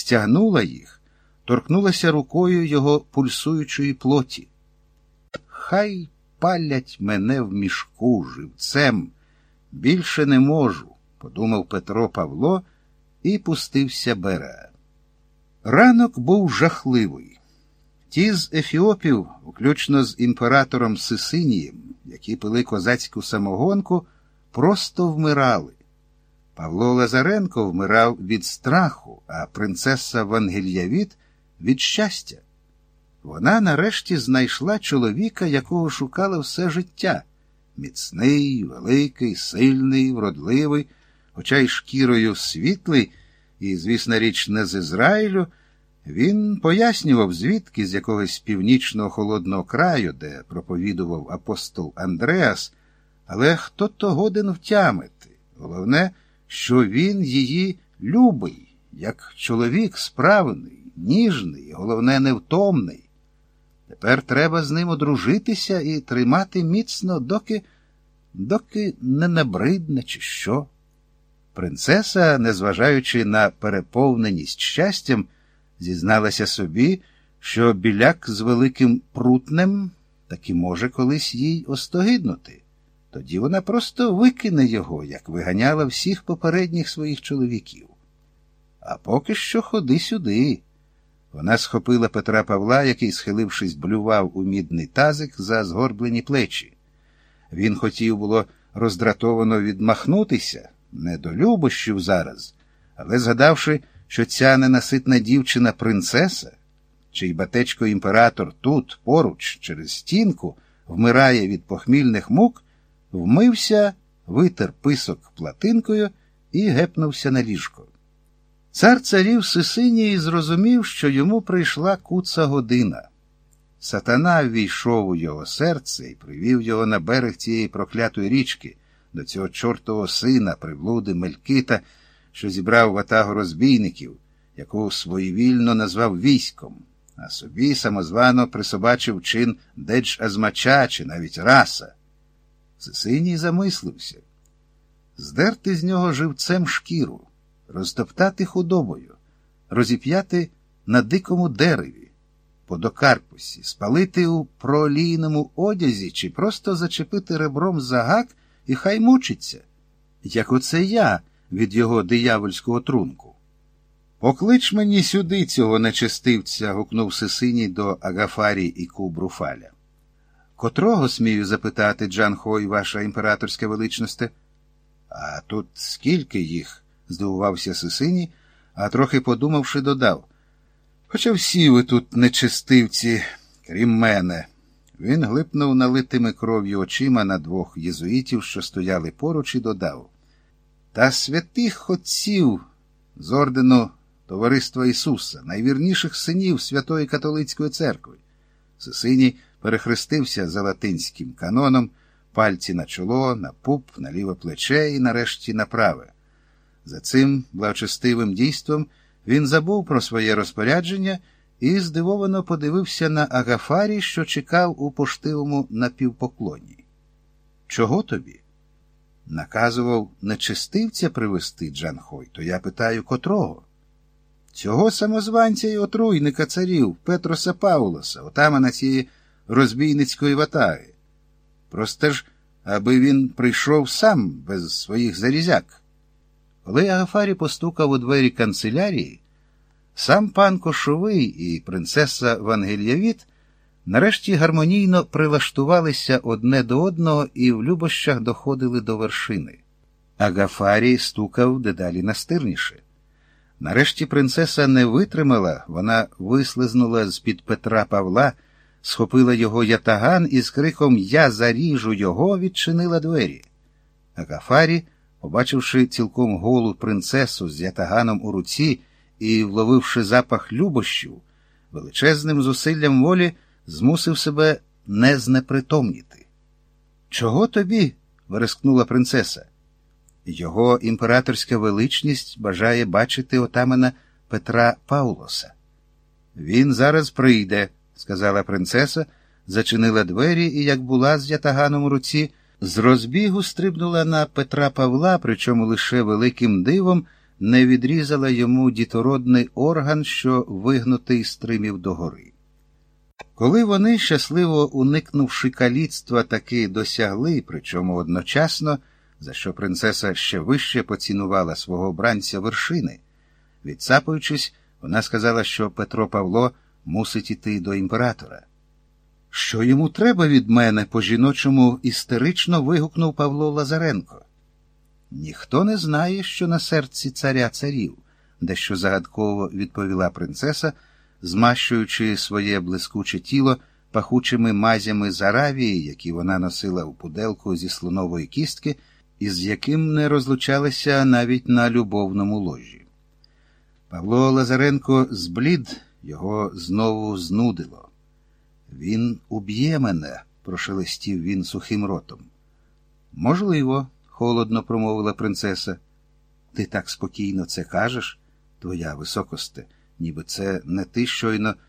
стягнула їх, торкнулася рукою його пульсуючої плоті. Хай палять мене в мішку живцем. Більше не можу, подумав Петро Павло і пустився берега. Ранок був жахливий. Ті з ефіопів, включно з імператором Сисинієм, які пили козацьку самогонку, просто вмирали. Павло Лазаренко вмирав від страху, а принцеса Вангельявіт від щастя. Вона нарешті знайшла чоловіка, якого шукала все життя міцний, великий, сильний, вродливий, хоча й шкірою світлий, і, звісна річ, не з Ізраїлю. Він пояснював, звідки з якогось північного холодного краю, де проповідував апостол Андреас, але хто то годен втямити. Головне, що він її любий, як чоловік справний, ніжний, головне, невтомний. Тепер треба з ним одружитися і тримати міцно, доки доки не набридне, чи що. Принцеса, незважаючи на переповненість щастям, зізналася собі, що біляк з великим прутнем таки може колись їй остогиднути. Тоді вона просто викине його, як виганяла всіх попередніх своїх чоловіків. А поки що ходи сюди. Вона схопила Петра Павла, який, схилившись, блював у мідний тазик за згорблені плечі. Він хотів було роздратовано відмахнутися, не до любощів зараз, але згадавши, що ця ненаситна дівчина принцеса, чий батечко імператор тут, поруч, через стінку, вмирає від похмільних мук, вмився, витер писок платинкою і гепнувся на ліжко. Цар царів Сисинії зрозумів, що йому прийшла куца година. Сатана ввійшов у його серце і привів його на берег цієї проклятої річки, до цього чортового сина, приблуди Мелькита, що зібрав ватагу розбійників, яку своєвільно назвав військом, а собі самозвано присобачив чин Дедж Азмача чи навіть раса. Сисиній замислився здерти з нього живцем шкіру, розтоптати худобою, розіп'яти на дикому дереві, по докарпусі, спалити у проолійному одязі чи просто зачепити ребром за гак і хай мучиться, як оце я від його диявольського трунку. Поклич мені сюди цього нечестивця, гукнув Сисиній до Агафарі і Кубруфаля. Котрого смію запитати, Джанхой, ваша імператорська величносте? А тут скільки їх? здивувався Сисиній, а трохи подумавши, додав. Хоча всі ви тут нечестивці, крім мене. Він глипнув налитими кров'ю очима на двох єзуїтів, що стояли поруч, і додав. Та святих отців з ордену Товариства Ісуса, найвірніших синів Святої Католицької церкви. Сисиній перехрестився за латинським каноном, пальці на чоло, на пуп, на ліве плече і нарешті на праве. За цим благочестивим дійством він забув про своє розпорядження і здивовано подивився на Агафарі, що чекав у поштивому напівпоклоні. Чого тобі? Наказував нечистивця привести Джанхой, то я питаю котрого? Цього самозванця і отруйника царів Петроса Паулоса, отамана цієї розбійницької ватаги. Просто ж, аби він прийшов сам без своїх зарізяк. Коли Агафарі постукав у двері канцелярії, сам пан Кошовий і принцеса Вангельявіт нарешті гармонійно прилаштувалися одне до одного і в любощах доходили до вершини. Агафарій стукав дедалі настирніше. Нарешті принцеса не витримала, вона вислизнула з-під Петра Павла, схопила його ятаган і з криком Я заріжу його відчинила двері. Агафарі, побачивши цілком голу принцесу з ятаганом у руці і вловивши запах любощів, величезним зусиллям волі змусив себе не знепритомніти. Чого тобі? верескнула принцеса. Його імператорська величність бажає бачити отамана Петра Паулоса. Він зараз прийде, сказала принцеса, зачинила двері і, як була з ятаганом у руці, з розбігу стрибнула на Петра Павла, причому лише великим дивом не відрізала йому дітородний орган, що вигнутий стримів догори. Коли вони, щасливо уникнувши каліцтва, таки досягли, причому одночасно, за що принцеса ще вище поцінувала свого обранця вершини, відцапуючись, вона сказала, що Петро Павло мусить іти до імператора. Що йому треба від мене? по жіночому істерично вигукнув Павло Лазаренко. Ніхто не знає, що на серці царя царів, дещо загадково відповіла принцеса, змащуючи своє блискуче тіло пахучими мазями з Аравії, які вона носила у пуделку зі слонової кістки, і з яким не розлучалися навіть на любовному ложі. Павло Лазаренко зблід, його знову знудило. Він уб'є мене, прошелестів він сухим ротом. Можливо, холодно промовила принцеса. Ти так спокійно це кажеш, твоя високосте, ніби це не ти щойно